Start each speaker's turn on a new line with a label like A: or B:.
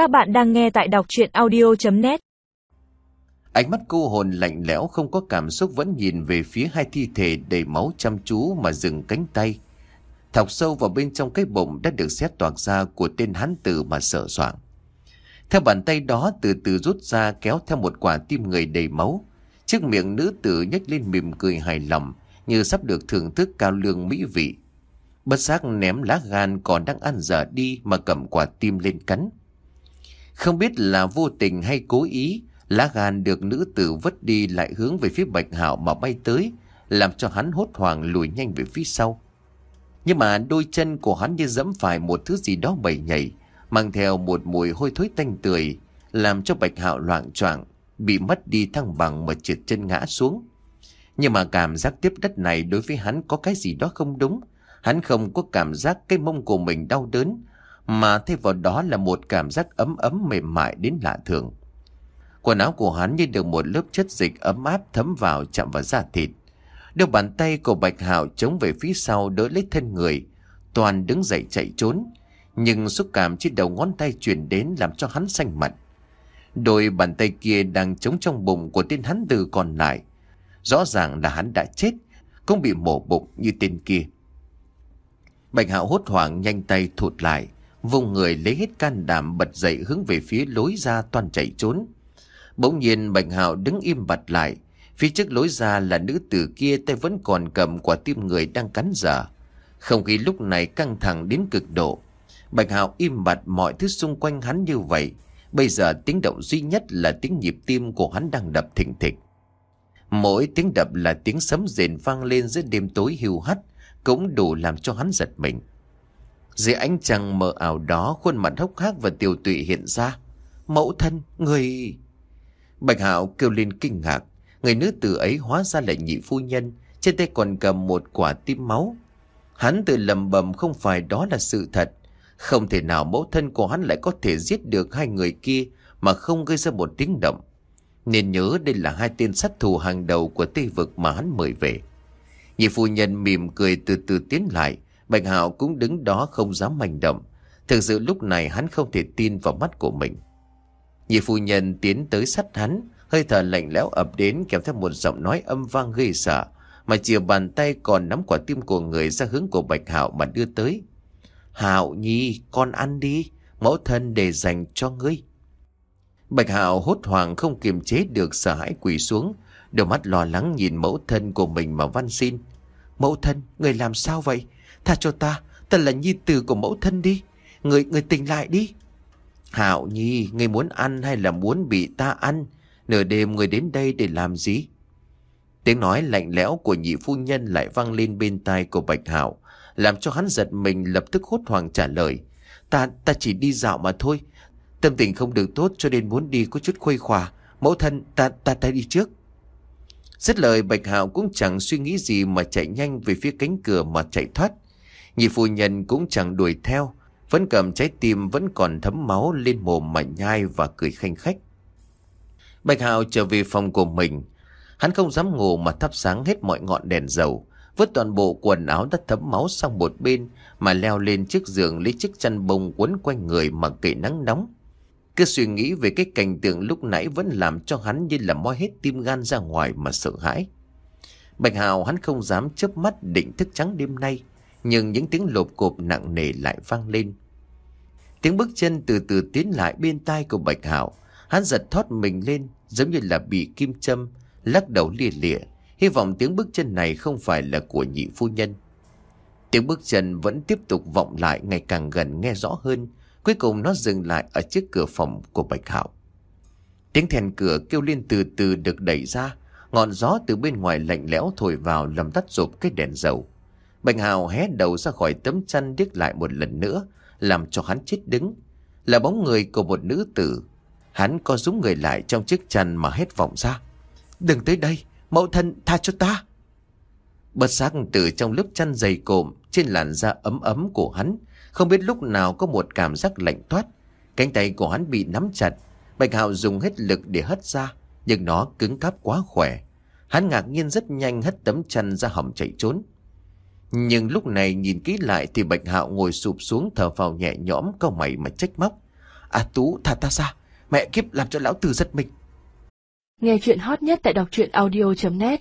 A: Các bạn đang nghe tại đọc chuyện audio.net
B: Ánh mắt cô hồn lạnh lẽo không có cảm xúc vẫn nhìn về phía hai thi thể đầy máu chăm chú mà dừng cánh tay. Thọc sâu vào bên trong cái bụng đã được xét toạc ra của tên hán tử mà sợ soạn. Theo bàn tay đó từ từ rút ra kéo theo một quả tim người đầy máu. Chiếc miệng nữ tử nhếch lên mỉm cười hài lòng, như sắp được thưởng thức cao lương mỹ vị. Bất giác ném lá gan còn đang ăn dở đi mà cầm quả tim lên cắn. Không biết là vô tình hay cố ý, lá gan được nữ tử vứt đi lại hướng về phía Bạch Hạo mà bay tới, làm cho hắn hốt hoảng lùi nhanh về phía sau. Nhưng mà đôi chân của hắn như dẫm phải một thứ gì đó bầy nhảy, mang theo một mùi hôi thối tanh tươi, làm cho Bạch Hạo loạn choạng, bị mất đi thăng bằng mà trượt chân ngã xuống. Nhưng mà cảm giác tiếp đất này đối với hắn có cái gì đó không đúng. Hắn không có cảm giác cái mông của mình đau đớn, mà thay vào đó là một cảm giác ấm ấm mềm mại đến lạ thường. Quần áo của hắn như được một lớp chất dịch ấm áp thấm vào chạm vào da thịt. Đôi bàn tay của Bạch Hạo chống về phía sau đỡ lấy thân người, toàn đứng dậy chạy trốn. Nhưng xúc cảm trên đầu ngón tay truyền đến làm cho hắn xanh mặt. Đôi bàn tay kia đang chống trong bụng của tên hắn từ còn lại. Rõ ràng là hắn đã chết, cũng bị mổ bụng như tên kia. Bạch Hạo hốt hoảng nhanh tay thụt lại, vùng người lấy hết can đảm bật dậy hướng về phía lối ra toàn chạy trốn. Bỗng nhiên Bạch Hạo đứng im bặt lại, phía trước lối ra là nữ tử kia tay vẫn còn cầm quả tim người đang cắn dở. Không khí lúc này căng thẳng đến cực độ. Bạch Hạo im bặt mọi thứ xung quanh hắn như vậy. Bây giờ tiếng động duy nhất là tiếng nhịp tim của hắn đang đập thình thịch. Mỗi tiếng đập là tiếng sấm rền vang lên giữa đêm tối hiu hắt, cũng đủ làm cho hắn giật mình. Dưới ánh trăng mờ ảo đó, khuôn mặt hốc hác và tiêu tụy hiện ra. Mẫu thân, người... Bạch Hạo kêu lên kinh ngạc. Người nữ tử ấy hóa ra là nhị phu nhân, trên tay còn cầm một quả tim máu. Hắn tự lầm bầm không phải đó là sự thật. Không thể nào mẫu thân của hắn lại có thể giết được hai người kia mà không gây ra một tiếng động. Nên nhớ đây là hai tên sát thủ hàng đầu của Tây Vực mà hắn mời về. Nhị phu nhân mỉm cười từ từ tiến lại, Bạch Hạo cũng đứng đó không dám manh động. Thực sự lúc này hắn không thể tin vào mắt của mình. Nhị phu nhân tiến tới sát hắn, hơi thở lạnh lẽo ập đến kèm theo một giọng nói âm vang gây sợ, mà chìa bàn tay còn nắm quả tim của người ra hướng của Bạch Hạo mà đưa tới. Hạo Nhi, con ăn đi, mẫu thân để dành cho ngươi. Bạch Hạo hốt hoảng không kiềm chế được sợ hãi quỳ xuống, đôi mắt lo lắng nhìn mẫu thân của mình mà văn xin. Mẫu thân, người làm sao vậy? Tha cho ta, ta là nhi tử của mẫu thân đi. Người, người tỉnh lại đi. Hạo Nhi, người muốn ăn hay là muốn bị ta ăn? Nửa đêm người đến đây để làm gì? Tiếng nói lạnh lẽo của nhị phu nhân lại vang lên bên tai của Bạch Hạo, làm cho hắn giật mình lập tức hốt hoảng trả lời. Ta, ta chỉ đi dạo mà thôi. Tâm tình không được tốt cho nên muốn đi có chút khuây khỏa. Mẫu thân, ta, ta, ta đi trước. Dứt lời Bạch Hạo cũng chẳng suy nghĩ gì mà chạy nhanh về phía cánh cửa mà chạy thoát. Nhị phu nhân cũng chẳng đuổi theo, vẫn cầm trái tim vẫn còn thấm máu lên mồm mà nhai và cười khanh khách. Bạch Hào trở về phòng của mình. Hắn không dám ngủ mà thắp sáng hết mọi ngọn đèn dầu. Vứt toàn bộ quần áo đã thấm máu sang một bên mà leo lên chiếc giường lấy chiếc chăn bông quấn quanh người mà kệ nắng nóng. Cứ suy nghĩ về cái cảnh tượng lúc nãy vẫn làm cho hắn như là moi hết tim gan ra ngoài mà sợ hãi. Bạch Hào hắn không dám chớp mắt định thức trắng đêm nay, nhưng những tiếng lộp cộp nặng nề lại vang lên. Tiếng bước chân từ từ tiến lại bên tai của Bạch hạo hắn giật thoát mình lên giống như là bị kim châm, lắc đầu lìa lịa, hy vọng tiếng bước chân này không phải là của nhị phu nhân. Tiếng bước chân vẫn tiếp tục vọng lại ngày càng gần nghe rõ hơn, Cuối cùng nó dừng lại ở trước cửa phòng của Bạch Hạo. Tiếng thèn cửa kêu lên từ từ được đẩy ra, ngọn gió từ bên ngoài lạnh lẽo thổi vào làm tắt rộp cái đèn dầu. Bạch Hào hé đầu ra khỏi tấm chăn điếc lại một lần nữa, làm cho hắn chết đứng. Là bóng người của một nữ tử. Hắn co rúm người lại trong chiếc chăn mà hét vọng ra. Đừng tới đây, mẫu thân tha cho ta. Bất giác từ trong lớp chăn dày cộm trên làn da ấm ấm của hắn không biết lúc nào có một cảm giác lạnh toát. Cánh tay của hắn bị nắm chặt. Bạch Hạo dùng hết lực để hất ra. Nhưng nó cứng cáp quá khỏe. Hắn ngạc nhiên rất nhanh hất tấm chăn ra hỏng chạy trốn. Nhưng lúc này nhìn kỹ lại thì Bạch Hạo ngồi sụp xuống thở vào nhẹ nhõm câu mày mà trách móc. À Tú thả ta ra Mẹ kiếp làm cho lão tử giật mình
C: Nghe chuyện hot nhất tại đọc truyện audio.net